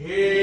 He